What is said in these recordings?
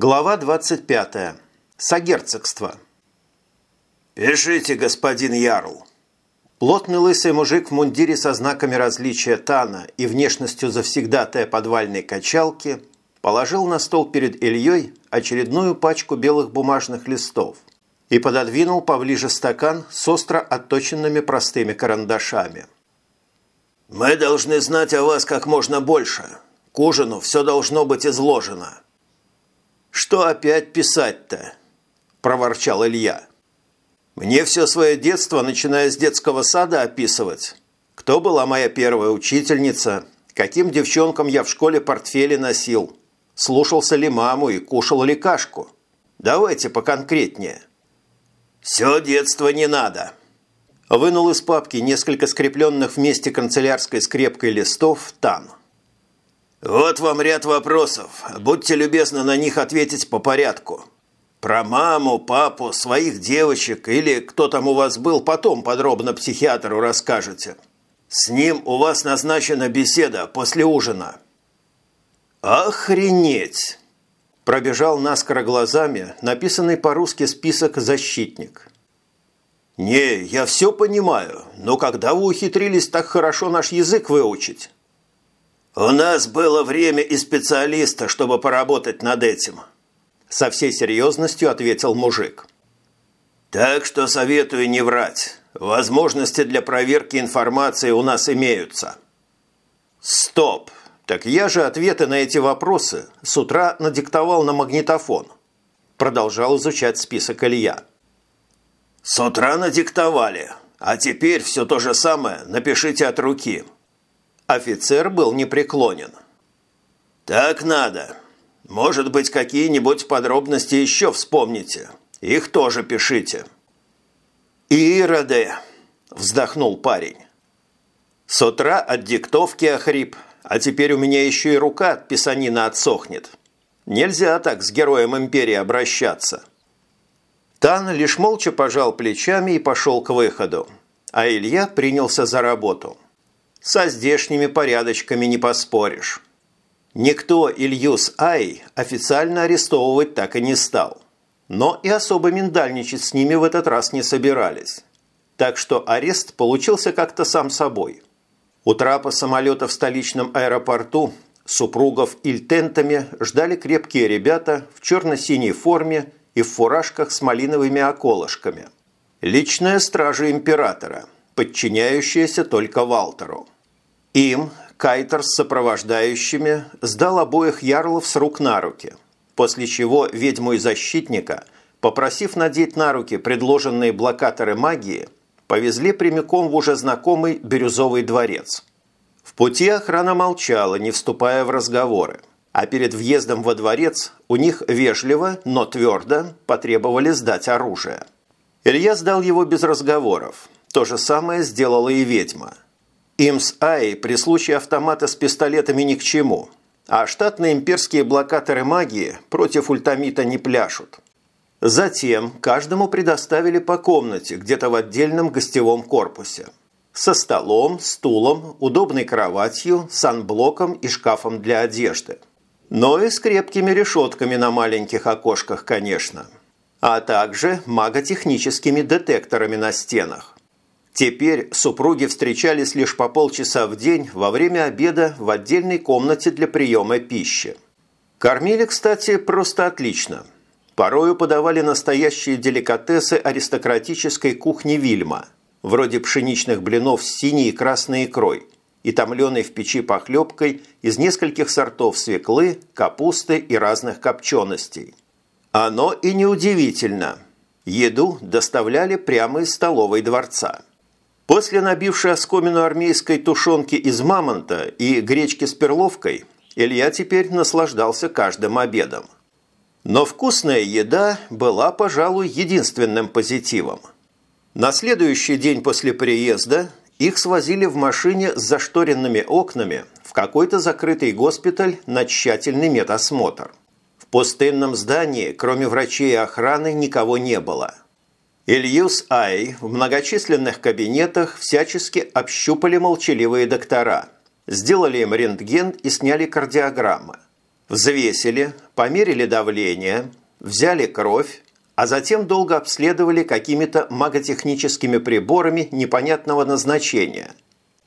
Глава 25. Согерцогство. «Пишите, господин Ярл». Плотный лысый мужик в мундире со знаками различия Тана и внешностью завсегдатая подвальной качалки положил на стол перед Ильей очередную пачку белых бумажных листов и пододвинул поближе стакан с остро отточенными простыми карандашами. «Мы должны знать о вас как можно больше. К ужину все должно быть изложено». «Что опять писать-то?» – проворчал Илья. «Мне все свое детство, начиная с детского сада, описывать. Кто была моя первая учительница, каким девчонкам я в школе портфели носил, слушался ли маму и кушал ли кашку. Давайте поконкретнее». «Все детство не надо», Вынул из папки несколько скрепленных вместе канцелярской скрепкой листов Тан. «Вот вам ряд вопросов. Будьте любезны на них ответить по порядку. Про маму, папу, своих девочек или кто там у вас был, потом подробно психиатру расскажете. С ним у вас назначена беседа после ужина». «Охренеть!» Пробежал наскоро глазами написанный по-русски список «Защитник». «Не, я все понимаю, но когда вы ухитрились так хорошо наш язык выучить?» «У нас было время и специалиста, чтобы поработать над этим», – со всей серьезностью ответил мужик. «Так что советую не врать. Возможности для проверки информации у нас имеются». «Стоп! Так я же ответы на эти вопросы с утра надиктовал на магнитофон». Продолжал изучать список Илья. «С утра надиктовали, а теперь все то же самое напишите от руки». Офицер был непреклонен. «Так надо. Может быть, какие-нибудь подробности еще вспомните. Их тоже пишите». «Ироды!» – вздохнул парень. «С утра от диктовки охрип, а теперь у меня еще и рука от писанина отсохнет. Нельзя так с героем империи обращаться». Тан лишь молча пожал плечами и пошел к выходу, а Илья принялся за работу. Со здешними порядочками не поспоришь. Никто Ильюс Ай официально арестовывать так и не стал. Но и особо миндальничать с ними в этот раз не собирались. Так что арест получился как-то сам собой. У трапа самолета в столичном аэропорту супругов Ильтентами ждали крепкие ребята в черно-синей форме и в фуражках с малиновыми околышками. Личная стража императора, подчиняющаяся только Валтеру. Им Кайтер с сопровождающими сдал обоих ярлов с рук на руки, после чего ведьму и защитника, попросив надеть на руки предложенные блокаторы магии, повезли прямиком в уже знакомый Бирюзовый дворец. В пути охрана молчала, не вступая в разговоры а перед въездом во дворец у них вежливо, но твердо потребовали сдать оружие. Илья сдал его без разговоров. То же самое сделала и ведьма. Им с Ай при случае автомата с пистолетами ни к чему, а штатные имперские блокаторы магии против ультамита не пляшут. Затем каждому предоставили по комнате где-то в отдельном гостевом корпусе. Со столом, стулом, удобной кроватью, санблоком и шкафом для одежды – но и с крепкими решетками на маленьких окошках, конечно. А также маготехническими детекторами на стенах. Теперь супруги встречались лишь по полчаса в день во время обеда в отдельной комнате для приема пищи. Кормили, кстати, просто отлично. Порою подавали настоящие деликатесы аристократической кухни Вильма, вроде пшеничных блинов с синей и красной икрой – и томленой в печи похлебкой из нескольких сортов свеклы, капусты и разных копченостей. Оно и неудивительно. Еду доставляли прямо из столовой дворца. После набившей оскомину армейской тушенки из мамонта и гречки с перловкой, Илья теперь наслаждался каждым обедом. Но вкусная еда была, пожалуй, единственным позитивом. На следующий день после приезда их свозили в машине с зашторенными окнами в какой-то закрытый госпиталь на тщательный медосмотр. В пустынном здании, кроме врачей и охраны, никого не было. Ильюс Ай в многочисленных кабинетах всячески общупали молчаливые доктора, сделали им рентген и сняли кардиограммы. Взвесили, померили давление, взяли кровь, а затем долго обследовали какими-то маготехническими приборами непонятного назначения.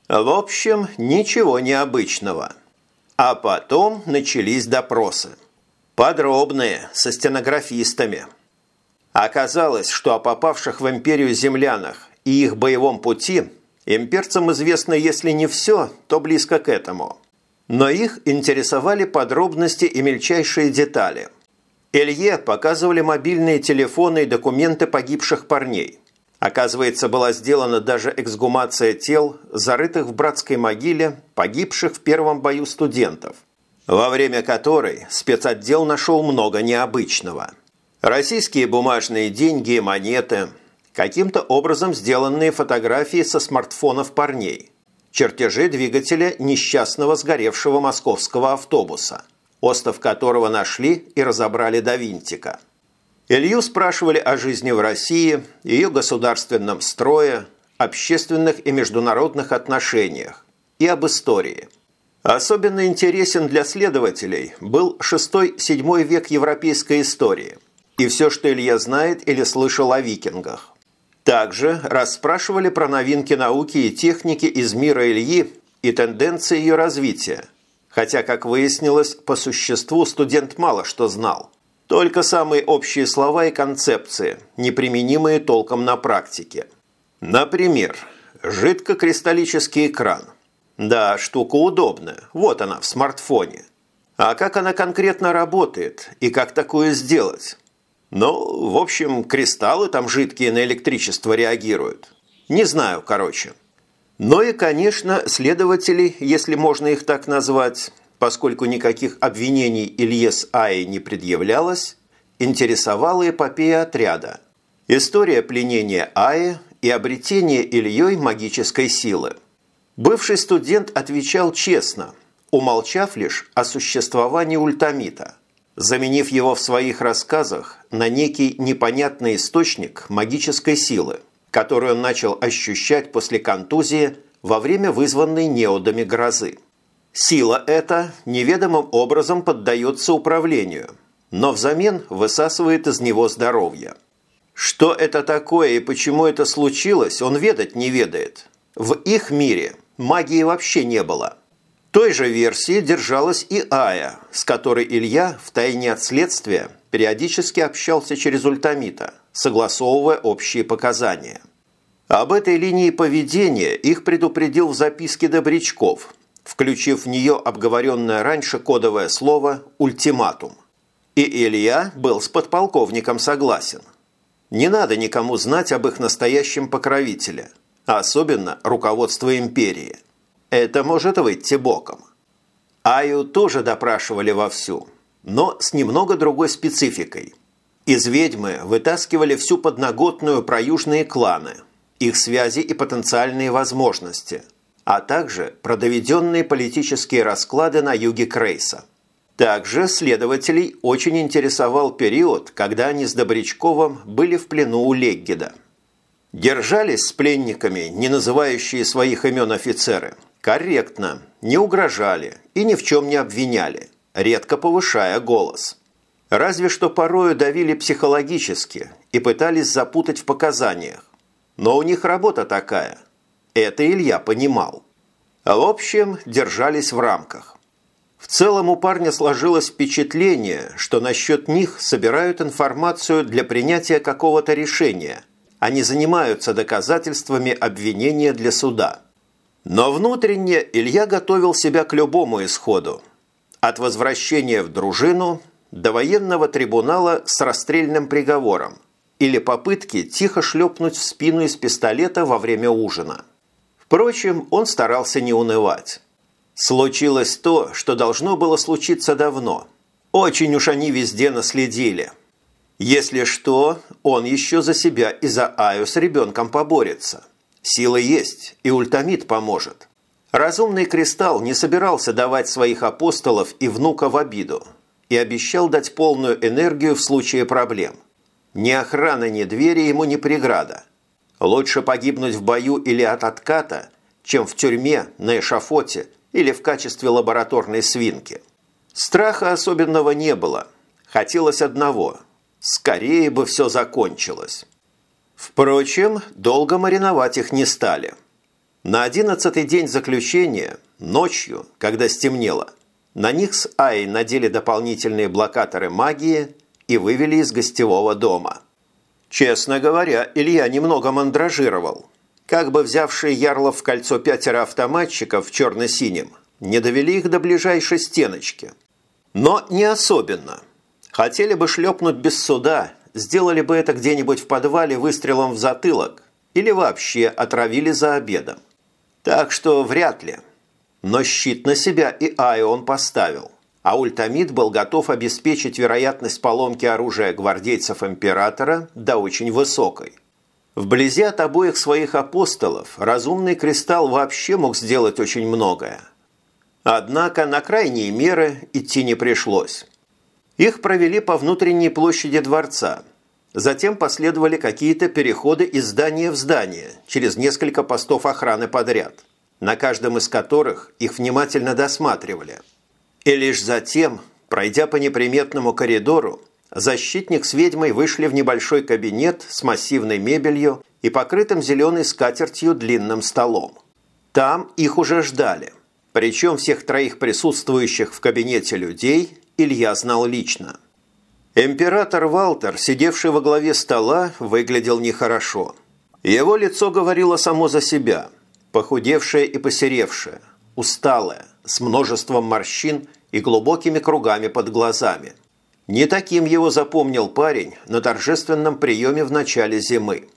В общем, ничего необычного. А потом начались допросы. Подробные, со стенографистами. Оказалось, что о попавших в империю землянах и их боевом пути имперцам известно, если не все, то близко к этому. Но их интересовали подробности и мельчайшие детали – Илье показывали мобильные телефоны и документы погибших парней. Оказывается, была сделана даже эксгумация тел, зарытых в братской могиле, погибших в первом бою студентов, во время которой спецотдел нашел много необычного. Российские бумажные деньги и монеты, каким-то образом сделанные фотографии со смартфонов парней, чертежи двигателя несчастного сгоревшего московского автобуса – остов которого нашли и разобрали до винтика. Илью спрашивали о жизни в России, ее государственном строе, общественных и международных отношениях и об истории. Особенно интересен для следователей был 6-7 век европейской истории и все, что Илья знает или слышал о викингах. Также расспрашивали про новинки науки и техники из мира Ильи и тенденции ее развития – Хотя, как выяснилось, по существу студент мало что знал. Только самые общие слова и концепции, неприменимые толком на практике. Например, жидкокристаллический экран. Да, штука удобная, вот она в смартфоне. А как она конкретно работает и как такое сделать? Ну, в общем, кристаллы там жидкие на электричество реагируют. Не знаю, короче. Но и, конечно, следователи, если можно их так назвать, поскольку никаких обвинений Илье с не предъявлялось, интересовала эпопея отряда. История пленения Аи и обретения Ильей магической силы. Бывший студент отвечал честно, умолчав лишь о существовании ультамита, заменив его в своих рассказах на некий непонятный источник магической силы – которую он начал ощущать после контузии во время вызванной неодами грозы. Сила эта неведомым образом поддается управлению, но взамен высасывает из него здоровье. Что это такое и почему это случилось, он ведать не ведает. В их мире магии вообще не было. Той же версии держалась и Ая, с которой Илья, втайне от следствия, периодически общался через ультамита – согласовывая общие показания. Об этой линии поведения их предупредил в записке Добрячков, включив в нее обговоренное раньше кодовое слово «ультиматум». И Илья был с подполковником согласен. Не надо никому знать об их настоящем покровителе, а особенно руководство империи. Это может выйти боком. Аю тоже допрашивали вовсю, но с немного другой спецификой – из ведьмы вытаскивали всю подноготную про южные кланы, их связи и потенциальные возможности, а также про доведенные политические расклады на юге Крейса. Также следователей очень интересовал период, когда они с Добрячковым были в плену у Леггеда. Держались с пленниками, не называющие своих имен офицеры, корректно, не угрожали и ни в чем не обвиняли, редко повышая голос – Разве что порою давили психологически и пытались запутать в показаниях. Но у них работа такая. Это Илья понимал. В общем, держались в рамках. В целом у парня сложилось впечатление, что насчет них собирают информацию для принятия какого-то решения, а не занимаются доказательствами обвинения для суда. Но внутренне Илья готовил себя к любому исходу. От возвращения в дружину до военного трибунала с расстрельным приговором или попытки тихо шлепнуть в спину из пистолета во время ужина. Впрочем, он старался не унывать. Случилось то, что должно было случиться давно. Очень уж они везде наследили. Если что, он еще за себя и за Аю с ребенком поборется. Сила есть, и ультамид поможет. Разумный кристалл не собирался давать своих апостолов и внука в обиду – и обещал дать полную энергию в случае проблем. Ни охрана, ни двери ему не преграда. Лучше погибнуть в бою или от отката, чем в тюрьме, на эшафоте или в качестве лабораторной свинки. Страха особенного не было. Хотелось одного – скорее бы все закончилось. Впрочем, долго мариновать их не стали. На одиннадцатый день заключения, ночью, когда стемнело, на них с Ай надели дополнительные блокаторы магии и вывели из гостевого дома. Честно говоря, Илья немного мандражировал. Как бы взявшие Ярлов в кольцо пятеро автоматчиков в черно-синем не довели их до ближайшей стеночки. Но не особенно. Хотели бы шлепнуть без суда, сделали бы это где-нибудь в подвале выстрелом в затылок или вообще отравили за обедом. Так что вряд ли. Но щит на себя и Айо он поставил, а ультамид был готов обеспечить вероятность поломки оружия гвардейцев императора до очень высокой. Вблизи от обоих своих апостолов разумный кристалл вообще мог сделать очень многое. Однако на крайние меры идти не пришлось. Их провели по внутренней площади дворца. Затем последовали какие-то переходы из здания в здание через несколько постов охраны подряд, на каждом из которых их внимательно досматривали. И лишь затем, пройдя по неприметному коридору, защитник с ведьмой вышли в небольшой кабинет с массивной мебелью и покрытым зеленой скатертью длинным столом. Там их уже ждали – причем всех троих присутствующих в кабинете людей Илья знал лично. Император Валтер, сидевший во главе стола, выглядел нехорошо. Его лицо говорило само за себя, похудевшее и посеревшее, усталое, с множеством морщин и глубокими кругами под глазами. Не таким его запомнил парень на торжественном приеме в начале зимы.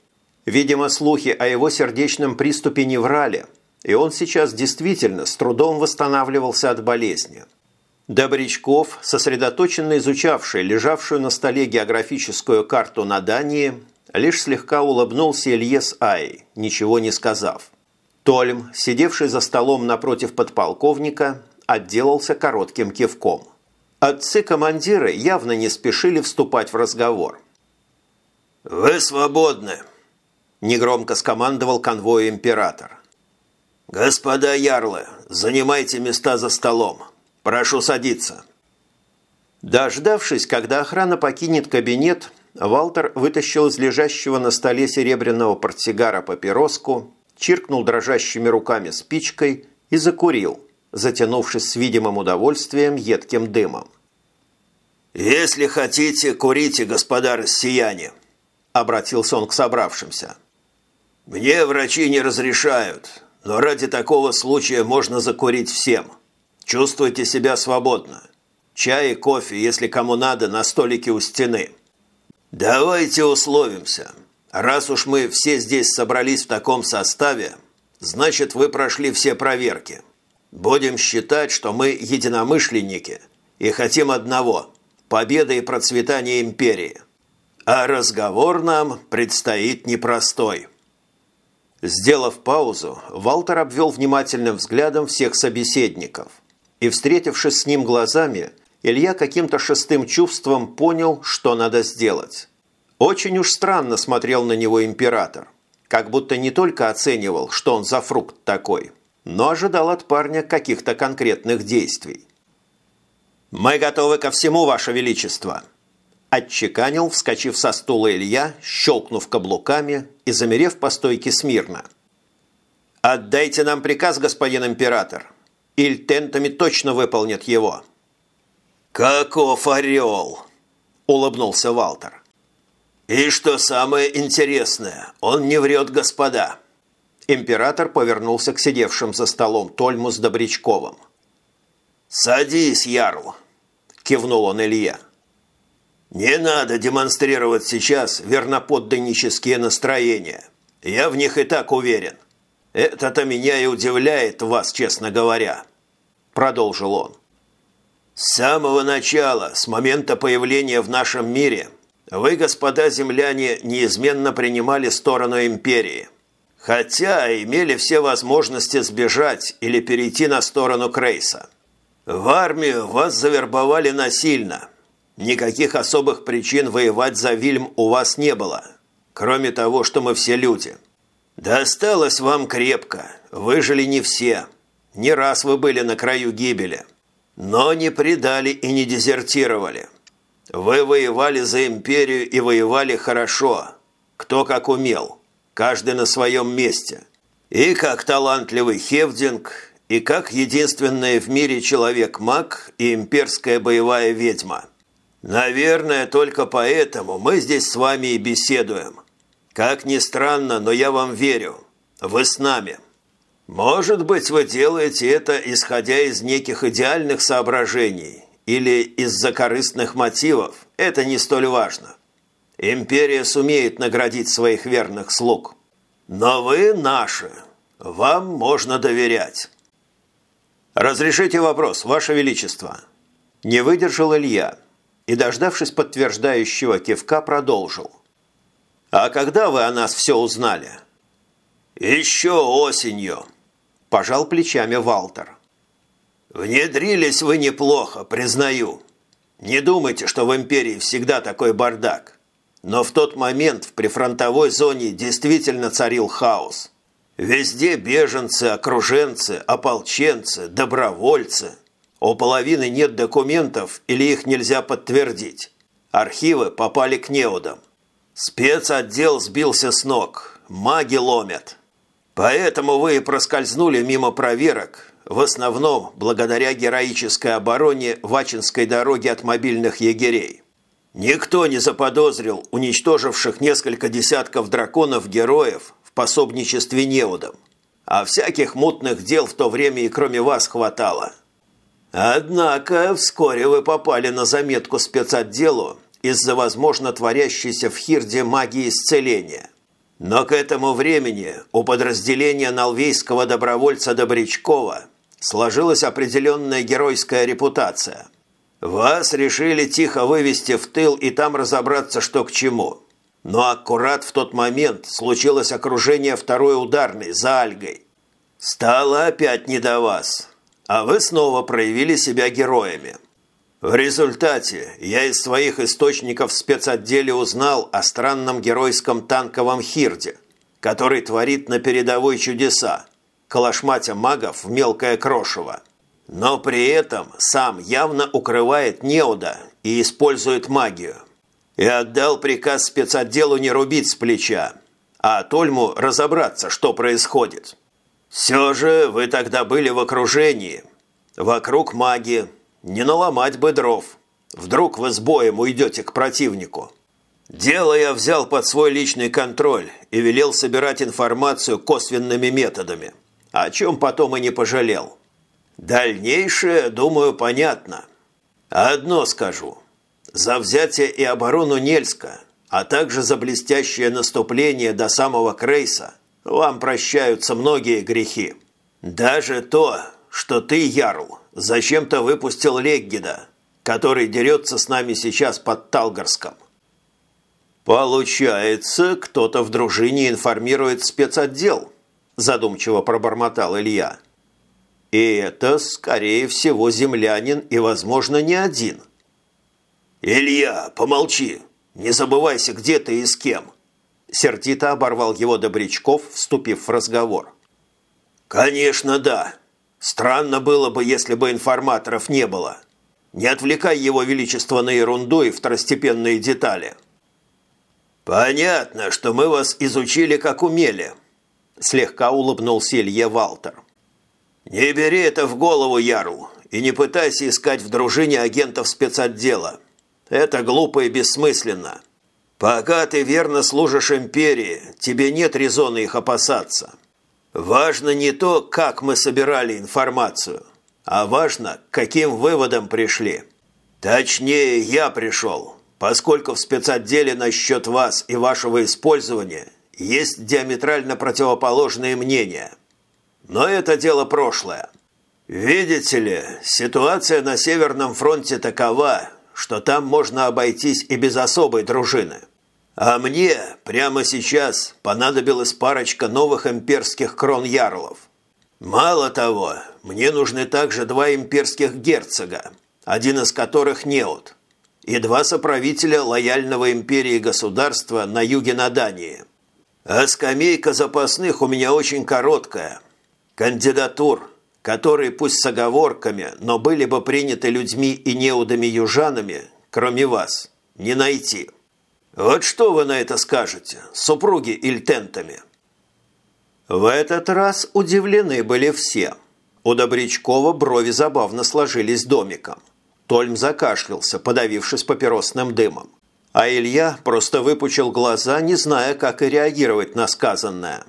Видимо, слухи о его сердечном приступе не врали – и он сейчас действительно с трудом восстанавливался от болезни. Добрячков, сосредоточенно изучавший лежавшую на столе географическую карту на Дании, лишь слегка улыбнулся Илье Ай, ничего не сказав. Тольм, сидевший за столом напротив подполковника, отделался коротким кивком. Отцы-командиры явно не спешили вступать в разговор. «Вы свободны!» – негромко скомандовал конвой император. «Господа ярлы, занимайте места за столом. Прошу садиться». Дождавшись, когда охрана покинет кабинет, Валтер вытащил из лежащего на столе серебряного портсигара папироску, чиркнул дрожащими руками спичкой и закурил, затянувшись с видимым удовольствием едким дымом. «Если хотите, курите, господа россияне», – обратился он к собравшимся. «Мне врачи не разрешают, но ради такого случая можно закурить всем. Чувствуйте себя свободно. Чай и кофе, если кому надо, на столике у стены. Давайте условимся. Раз уж мы все здесь собрались в таком составе, значит, вы прошли все проверки. Будем считать, что мы единомышленники и хотим одного – победы и процветания империи. А разговор нам предстоит непростой – Сделав паузу, Валтер обвел внимательным взглядом всех собеседников. И, встретившись с ним глазами, Илья каким-то шестым чувством понял, что надо сделать. Очень уж странно смотрел на него император, как будто не только оценивал, что он за фрукт такой, но ожидал от парня каких-то конкретных действий. «Мы готовы ко всему, Ваше Величество!» Отчеканил, вскочив со стула Илья, щелкнув каблуками и замерев по стойке смирно. «Отдайте нам приказ, господин император. Ильтентами точно выполнит его». «Каков орел!» – улыбнулся Валтер. «И что самое интересное, он не врет, господа». Император повернулся к сидевшим за столом Тольму с Добрячковым. «Садись, Ярл!» – кивнул он Илья. Не надо демонстрировать сейчас верноподданнические настроения. Я в них и так уверен. Это-то меня и удивляет вас, честно говоря», – продолжил он. «С самого начала, с момента появления в нашем мире, вы, господа земляне, неизменно принимали сторону империи. Хотя имели все возможности сбежать или перейти на сторону Крейса. В армию вас завербовали насильно – Никаких особых причин воевать за Вильм у вас не было, кроме того, что мы все люди. Досталось вам крепко, выжили не все. Не раз вы были на краю гибели. но не предали и не дезертировали. Вы воевали за империю и воевали хорошо, кто как умел, каждый на своем месте. И как талантливый Хевдинг, и как единственный в мире человек-маг и имперская боевая ведьма. Наверное, только поэтому мы здесь с вами и беседуем. Как ни странно, но я вам верю. Вы с нами. Может быть, вы делаете это, исходя из неких идеальных соображений или из-за корыстных мотивов. Это не столь важно. Империя сумеет наградить своих верных слуг. Но вы наши. Вам можно доверять. «Разрешите вопрос, Ваше Величество?» Не выдержал Илья и, дождавшись подтверждающего кивка, продолжил. «А когда вы о нас все узнали?» «Еще осенью», – пожал плечами Валтер. «Внедрились вы неплохо, признаю. Не думайте, что в империи всегда такой бардак. Но в тот момент в прифронтовой зоне действительно царил хаос. Везде беженцы, окруженцы, ополченцы, добровольцы. У половины нет документов или их нельзя подтвердить. Архивы попали к неудам. Спецотдел сбился с ног. Маги ломят. Поэтому вы и проскользнули мимо проверок, в основном благодаря героической обороне Вачинской дороги от мобильных егерей. Никто не заподозрил уничтоживших несколько десятков драконов-героев пособничестве неудам. А всяких мутных дел в то время и кроме вас хватало. Однако вскоре вы попали на заметку спецотделу из-за возможно творящейся в Хирде магии исцеления. Но к этому времени у подразделения налвейского добровольца Добрячкова сложилась определенная геройская репутация. Вас решили тихо вывести в тыл и там разобраться, что к чему – но аккурат в тот момент случилось окружение второй ударной за Альгой. Стало опять не до вас, а вы снова проявили себя героями. В результате я из своих источников в спецотделе узнал о странном геройском танковом Хирде, который творит на передовой чудеса, калашматя магов в мелкое крошево. Но при этом сам явно укрывает неуда и использует магию и отдал приказ спецотделу не рубить с плеча, а Тольму разобраться, что происходит. Все же вы тогда были в окружении. Вокруг маги. Не наломать бы дров. Вдруг вы с боем уйдете к противнику. Дело я взял под свой личный контроль и велел собирать информацию косвенными методами, о чем потом и не пожалел. Дальнейшее, думаю, понятно. Одно скажу – за взятие и оборону Нельска, а также за блестящее наступление до самого Крейса, вам прощаются многие грехи. Даже то, что ты, Ярл, зачем-то выпустил Леггида, который дерется с нами сейчас под Талгарском. «Получается, кто-то в дружине информирует спецотдел», задумчиво пробормотал Илья. «И это, скорее всего, землянин и, возможно, не один». «Илья, помолчи! Не забывайся, где ты и с кем!» Сердито оборвал его Добрячков, вступив в разговор. «Конечно, да. Странно было бы, если бы информаторов не было. Не отвлекай его величество на ерунду и второстепенные детали». «Понятно, что мы вас изучили, как умели», – слегка улыбнулся Илье Валтер. «Не бери это в голову, Ярл, и не пытайся искать в дружине агентов спецотдела. Это глупо и бессмысленно. Пока ты верно служишь империи, тебе нет резона их опасаться. Важно не то, как мы собирали информацию, а важно, к каким выводам пришли. Точнее, я пришел, поскольку в спецотделе насчет вас и вашего использования есть диаметрально противоположные мнения. Но это дело прошлое. Видите ли, ситуация на Северном фронте такова, что там можно обойтись и без особой дружины. А мне прямо сейчас понадобилась парочка новых имперских крон-ярлов. Мало того, мне нужны также два имперских герцога, один из которых неот, и два соправителя лояльного империи государства на юге на. А скамейка запасных у меня очень короткая. Кандидатур, которые пусть с оговорками, но были бы приняты людьми и неудами-южанами, кроме вас, не найти. Вот что вы на это скажете, супруги Ильтентами?» В этот раз удивлены были все. У Добрячкова брови забавно сложились домиком. Тольм закашлялся, подавившись папиросным дымом. А Илья просто выпучил глаза, не зная, как и реагировать на сказанное.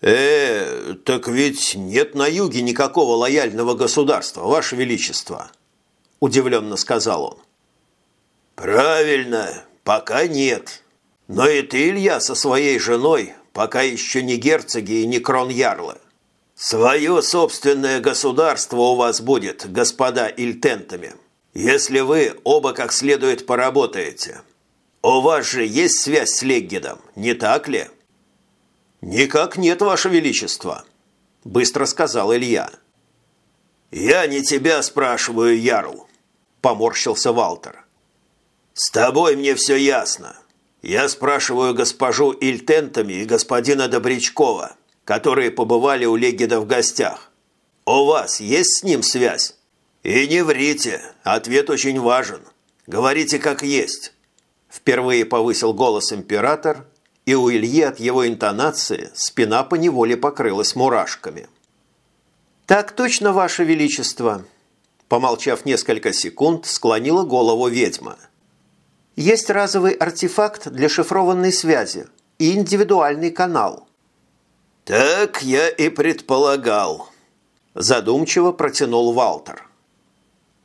«Э, так ведь нет на юге никакого лояльного государства, Ваше Величество», – удивленно сказал он. «Правильно, пока нет. Но и ты, Илья, со своей женой пока еще не герцоги и не кроньярлы. Свое собственное государство у вас будет, господа ильтентами, если вы оба как следует поработаете. У вас же есть связь с Леггидом, не так ли?» «Никак нет, Ваше Величество», – быстро сказал Илья. «Я не тебя спрашиваю, Ярл», – поморщился Валтер. «С тобой мне все ясно. Я спрашиваю госпожу Ильтентами и господина Добрячкова, которые побывали у Легида в гостях. У вас есть с ним связь? И не врите, ответ очень важен. Говорите как есть». Впервые повысил голос император, и у Ильи от его интонации спина поневоле покрылась мурашками. «Так точно, Ваше Величество!» Помолчав несколько секунд, склонила голову ведьма. «Есть разовый артефакт для шифрованной связи и индивидуальный канал. «Так я и предполагал», – задумчиво протянул Валтер.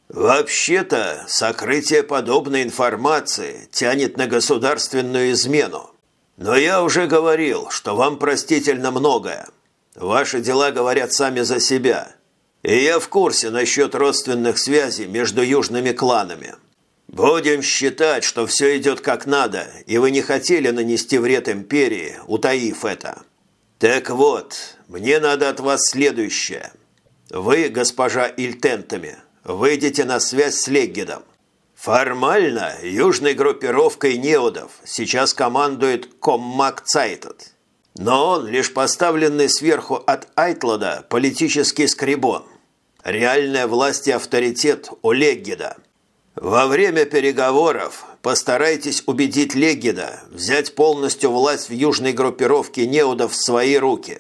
«Вообще-то, сокрытие подобной информации тянет на государственную измену. Но я уже говорил, что вам простительно многое. Ваши дела говорят сами за себя. И я в курсе насчет родственных связей между южными кланами. Будем считать, что все идет как надо, и вы не хотели нанести вред империи, утаив это». «Так вот, мне надо от вас следующее. Вы, госпожа Ильтентами, выйдете на связь с Леггидом. Формально южной группировкой неудов сейчас командует Коммак Цайтед. Но он лишь поставленный сверху от Айтлода политический скребон. Реальная власть и авторитет у Леггида. Во время переговоров постарайтесь убедить Легида взять полностью власть в южной группировке неудов в свои руки,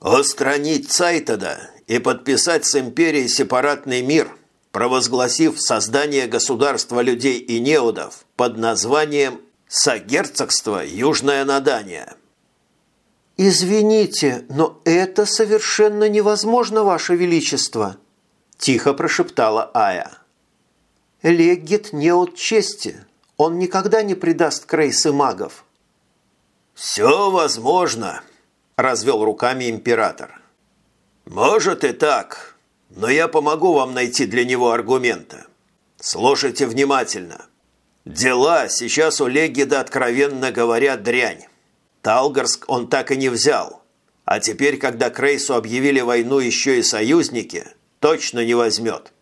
устранить Цайтеда и подписать с империей сепаратный мир, провозгласив создание государства людей и неудов под названием «Согерцогство Южное Надание». «Извините, но это совершенно невозможно, Ваше Величество!» – тихо прошептала Ая. «Леггет не от чести, он никогда не предаст Крейсы магов. «Все возможно», – развел руками император. «Может и так, но я помогу вам найти для него аргументы. Слушайте внимательно. Дела сейчас у Легида, откровенно говоря, дрянь. Талгарск он так и не взял. А теперь, когда Крейсу объявили войну еще и союзники, точно не возьмет.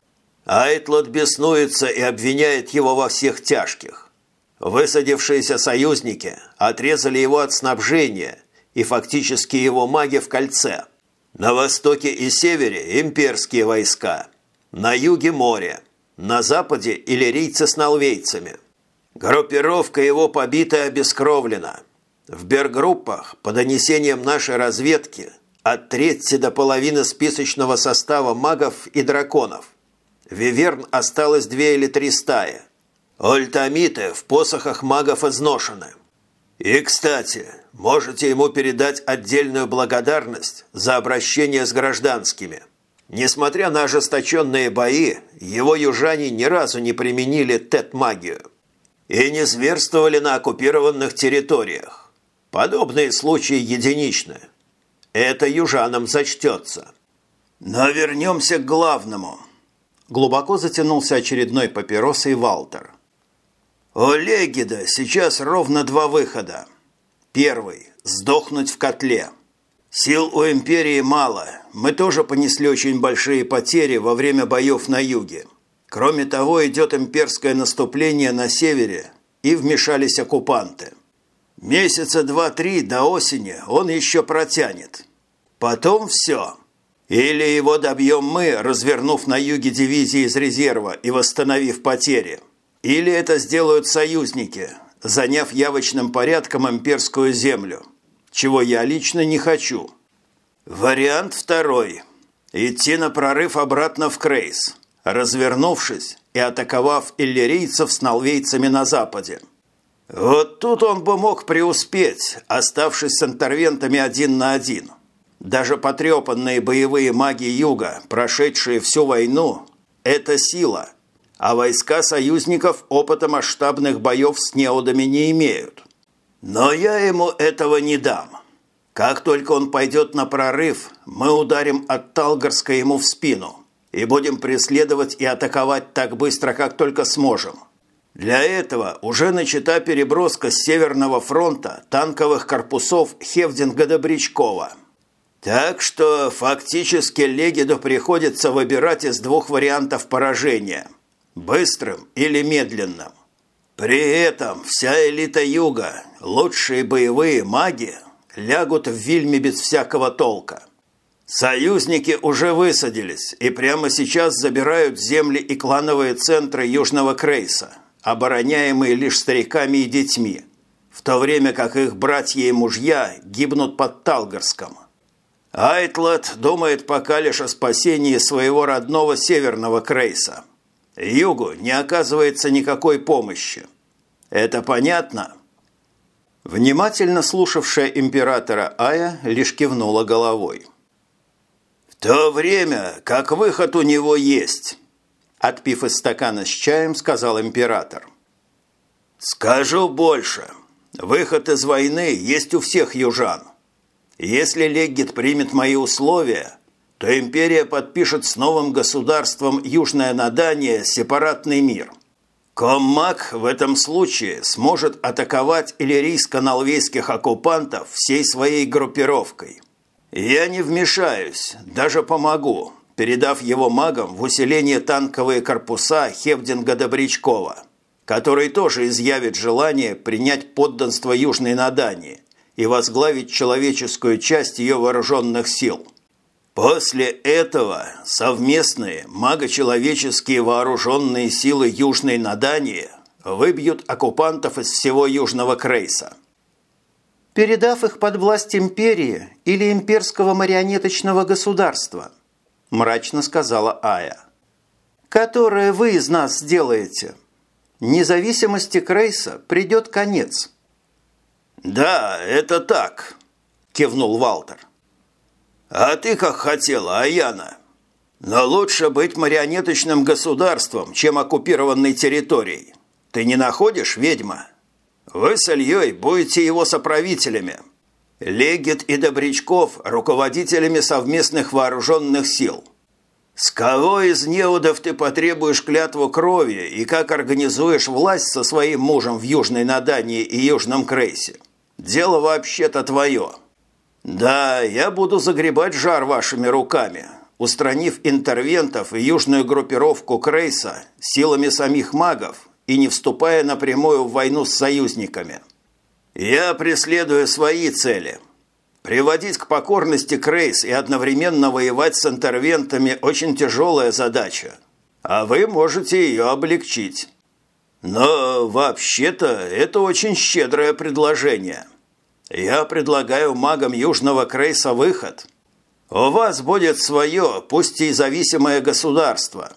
Айтлот беснуется и обвиняет его во всех тяжких. Высадившиеся союзники отрезали его от снабжения и фактически его маги в кольце. На востоке и севере имперские войска, на юге море, на западе иллирийцы с налвейцами. Группировка его побита и обескровлена. В бергруппах, по донесениям нашей разведки, от трети до половины списочного состава магов и драконов – Виверн осталось две или три стаи. Ультамиты в посохах магов изношены. И, кстати, можете ему передать отдельную благодарность за обращение с гражданскими. Несмотря на ожесточенные бои, его южане ни разу не применили тет-магию и не зверствовали на оккупированных территориях. Подобные случаи единичны. Это южанам зачтется. Но вернемся к главному – Глубоко затянулся очередной папиросой Валтер. «У Легида сейчас ровно два выхода. Первый – сдохнуть в котле. Сил у Империи мало. Мы тоже понесли очень большие потери во время боев на юге. Кроме того, идет имперское наступление на севере, и вмешались оккупанты. Месяца два-три до осени он еще протянет. Потом все – Или его добьем мы, развернув на юге дивизии из резерва и восстановив потери. Или это сделают союзники, заняв явочным порядком имперскую землю, чего я лично не хочу. Вариант второй – идти на прорыв обратно в Крейс, развернувшись и атаковав иллирийцев с налвейцами на западе. Вот тут он бы мог преуспеть, оставшись с интервентами один на один – даже потрепанные боевые маги Юга, прошедшие всю войну, это сила, а войска союзников опыта масштабных боев с неодами не имеют. Но я ему этого не дам. Как только он пойдет на прорыв, мы ударим от Талгарска ему в спину и будем преследовать и атаковать так быстро, как только сможем. Для этого уже начата переброска с Северного фронта танковых корпусов Хевдинга-Добрячкова – так что фактически Легиду приходится выбирать из двух вариантов поражения – быстрым или медленным. При этом вся элита Юга, лучшие боевые маги, лягут в Вильме без всякого толка. Союзники уже высадились и прямо сейчас забирают земли и клановые центры Южного Крейса, обороняемые лишь стариками и детьми, в то время как их братья и мужья гибнут под Талгарском. Айтлот думает пока лишь о спасении своего родного северного Крейса. Югу не оказывается никакой помощи. Это понятно?» Внимательно слушавшая императора Ая лишь кивнула головой. «В то время, как выход у него есть», отпив из стакана с чаем, сказал император. «Скажу больше. Выход из войны есть у всех южан. Если Леггет примет мои условия, то империя подпишет с новым государством Южное Надание сепаратный мир. Коммак в этом случае сможет атаковать иллирийско-нолвейских оккупантов всей своей группировкой. Я не вмешаюсь, даже помогу, передав его магам в усиление танковые корпуса Хевдинга-Добрячкова, который тоже изъявит желание принять подданство Южной Надании – и возглавить человеческую часть ее вооруженных сил. После этого совместные магочеловеческие вооруженные силы Южной Надании выбьют оккупантов из всего Южного Крейса. Передав их под власть империи или имперского марионеточного государства, мрачно сказала Ая. Которое вы из нас сделаете. Независимости Крейса придет конец – «Да, это так», – кивнул Валтер. «А ты как хотела, Аяна. Но лучше быть марионеточным государством, чем оккупированной территорией. Ты не находишь, ведьма? Вы с Ильей будете его соправителями. Легет и Добрячков – руководителями совместных вооруженных сил. С кого из неудов ты потребуешь клятву крови и как организуешь власть со своим мужем в Южной Надании и Южном Крейсе?» Дело вообще-то твое. Да, я буду загребать жар вашими руками, устранив интервентов и южную группировку Крейса силами самих магов и не вступая напрямую в войну с союзниками. Я преследую свои цели. Приводить к покорности Крейс и одновременно воевать с интервентами – очень тяжелая задача, а вы можете ее облегчить. Но вообще-то это очень щедрое предложение. Я предлагаю магам Южного Крейса выход. У вас будет свое, пусть и зависимое государство,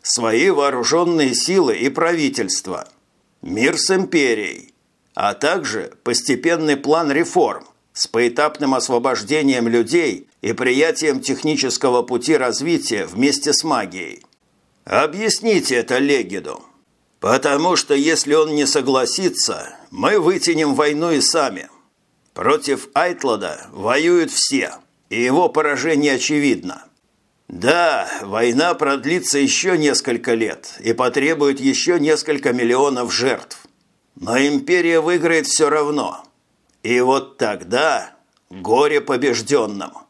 свои вооруженные силы и правительство, мир с империей, а также постепенный план реформ с поэтапным освобождением людей и приятием технического пути развития вместе с магией. Объясните это Легиду. Потому что если он не согласится, мы вытянем войну и сами. Против Айтлада воюют все, и его поражение очевидно. Да, война продлится еще несколько лет и потребует еще несколько миллионов жертв. Но империя выиграет все равно. И вот тогда горе побежденным –